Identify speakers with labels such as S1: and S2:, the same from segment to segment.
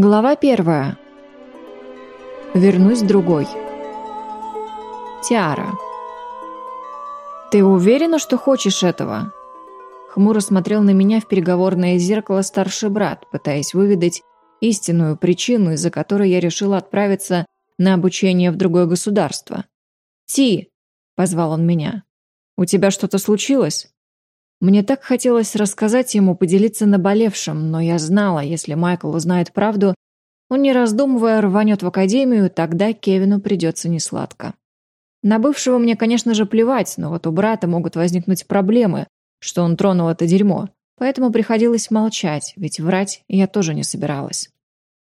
S1: Глава первая. Вернусь другой. Тиара. «Ты уверена, что хочешь этого?» Хмуро смотрел на меня в переговорное зеркало старший брат, пытаясь выведать истинную причину, из-за которой я решила отправиться на обучение в другое государство. «Ти!» – позвал он меня. «У тебя что-то случилось?» Мне так хотелось рассказать ему, поделиться наболевшим, но я знала, если Майкл узнает правду, он, не раздумывая, рванет в академию, тогда Кевину придется несладко. На бывшего мне, конечно же, плевать, но вот у брата могут возникнуть проблемы, что он тронул это дерьмо, поэтому приходилось молчать, ведь врать я тоже не собиралась.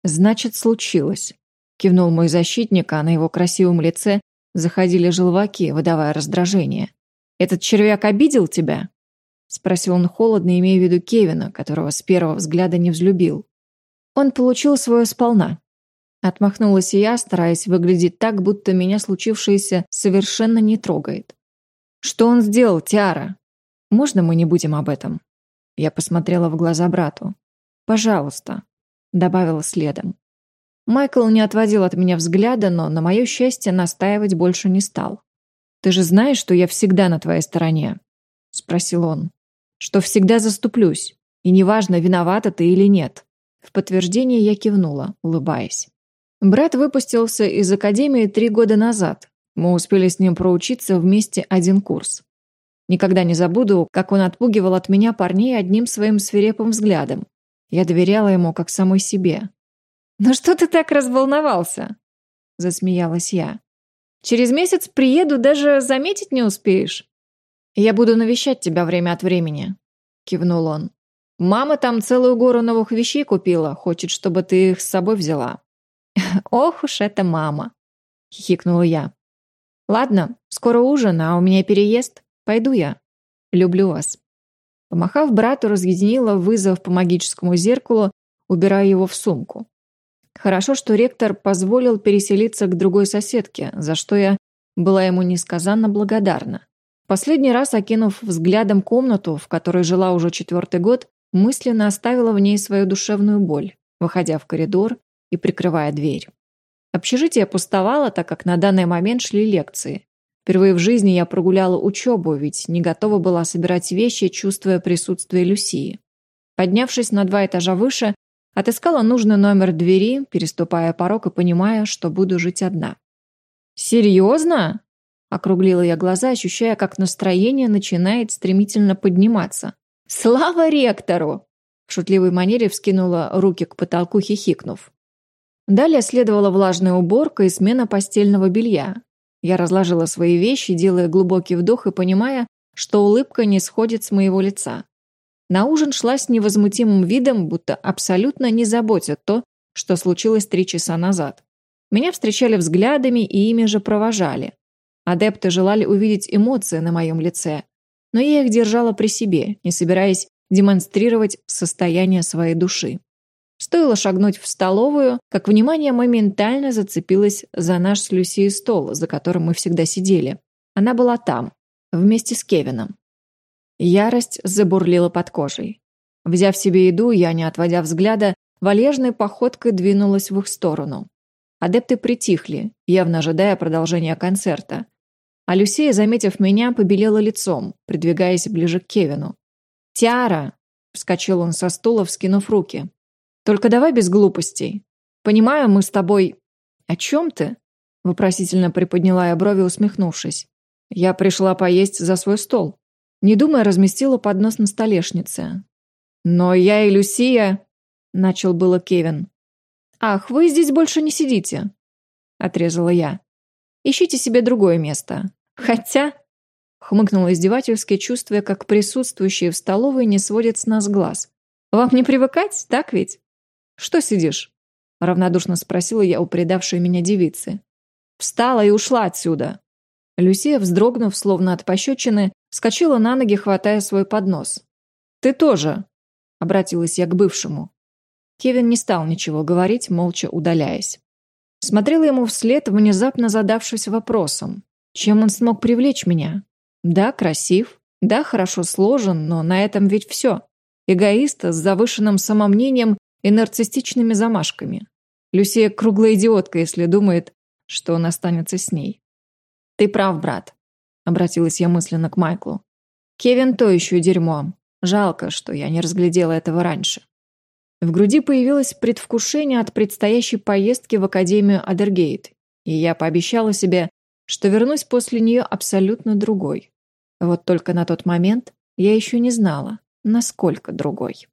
S1: «Значит, случилось», — кивнул мой защитник, а на его красивом лице заходили желваки, выдавая раздражение. «Этот червяк обидел тебя?» — спросил он холодно, имея в виду Кевина, которого с первого взгляда не взлюбил. «Он получил свое сполна». Отмахнулась я, стараясь выглядеть так, будто меня случившееся совершенно не трогает. «Что он сделал, Тиара? Можно мы не будем об этом?» Я посмотрела в глаза брату. «Пожалуйста», — добавила следом. Майкл не отводил от меня взгляда, но, на мое счастье, настаивать больше не стал. «Ты же знаешь, что я всегда на твоей стороне?» — спросил он что всегда заступлюсь, и неважно, виновата ты или нет. В подтверждение я кивнула, улыбаясь. Брат выпустился из академии три года назад. Мы успели с ним проучиться вместе один курс. Никогда не забуду, как он отпугивал от меня парней одним своим свирепым взглядом. Я доверяла ему как самой себе. «Ну что ты так разволновался?» – засмеялась я. «Через месяц приеду, даже заметить не успеешь». «Я буду навещать тебя время от времени», — кивнул он. «Мама там целую гору новых вещей купила, хочет, чтобы ты их с собой взяла». «Ох уж это мама», — хихикнула я. «Ладно, скоро ужин, а у меня переезд. Пойду я. Люблю вас». Помахав брату, разъединила вызов по магическому зеркалу, убирая его в сумку. Хорошо, что ректор позволил переселиться к другой соседке, за что я была ему несказанно благодарна. Последний раз, окинув взглядом комнату, в которой жила уже четвертый год, мысленно оставила в ней свою душевную боль, выходя в коридор и прикрывая дверь. Общежитие пустовало, так как на данный момент шли лекции. Впервые в жизни я прогуляла учебу, ведь не готова была собирать вещи, чувствуя присутствие Люсии. Поднявшись на два этажа выше, отыскала нужный номер двери, переступая порог и понимая, что буду жить одна. «Серьезно?» Округлила я глаза, ощущая, как настроение начинает стремительно подниматься. «Слава ректору!» В шутливой манере вскинула руки к потолку, хихикнув. Далее следовала влажная уборка и смена постельного белья. Я разложила свои вещи, делая глубокий вдох и понимая, что улыбка не сходит с моего лица. На ужин шла с невозмутимым видом, будто абсолютно не заботит то, что случилось три часа назад. Меня встречали взглядами и ими же провожали. Адепты желали увидеть эмоции на моем лице, но я их держала при себе, не собираясь демонстрировать состояние своей души. Стоило шагнуть в столовую, как внимание моментально зацепилось за наш с Люсией стол, за которым мы всегда сидели. Она была там, вместе с Кевином. Ярость забурлила под кожей. Взяв себе еду, я, не отводя взгляда, вальяжной походкой двинулась в их сторону. Адепты притихли, явно ожидая продолжения концерта, а Люсия, заметив меня, побелела лицом, придвигаясь ближе к Кевину. «Тиара!» — вскочил он со стула, вскинув руки. «Только давай без глупостей. Понимаю, мы с тобой...» «О чем ты?» — вопросительно приподняла я брови, усмехнувшись. «Я пришла поесть за свой стол». Не думая, разместила поднос на столешнице. «Но я и Люсия...» — начал было Кевин. «Ах, вы здесь больше не сидите», — отрезала я. «Ищите себе другое место. Хотя...» Хмыкнула издевательски, чувствуя, как присутствующие в столовой не сводят с нас глаз. «Вам не привыкать, так ведь?» «Что сидишь?» Равнодушно спросила я у предавшей меня девицы. «Встала и ушла отсюда!» Люсия, вздрогнув, словно от пощечины, вскочила на ноги, хватая свой поднос. «Ты тоже!» — обратилась я к бывшему. Кевин не стал ничего говорить, молча удаляясь. Смотрела ему вслед, внезапно задавшись вопросом. Чем он смог привлечь меня? Да, красив, да, хорошо сложен, но на этом ведь все. Эгоист с завышенным самомнением и нарциссичными замашками. Люсия круглая идиотка, если думает, что он останется с ней. «Ты прав, брат», — обратилась я мысленно к Майклу. «Кевин то еще дерьмо. Жалко, что я не разглядела этого раньше». В груди появилось предвкушение от предстоящей поездки в Академию Адергейт, и я пообещала себе, что вернусь после нее абсолютно другой. Вот только на тот момент я еще не знала, насколько другой.